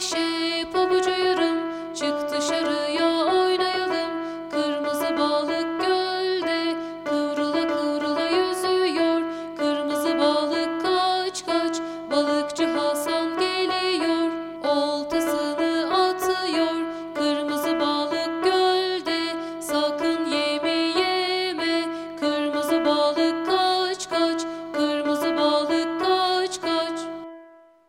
station.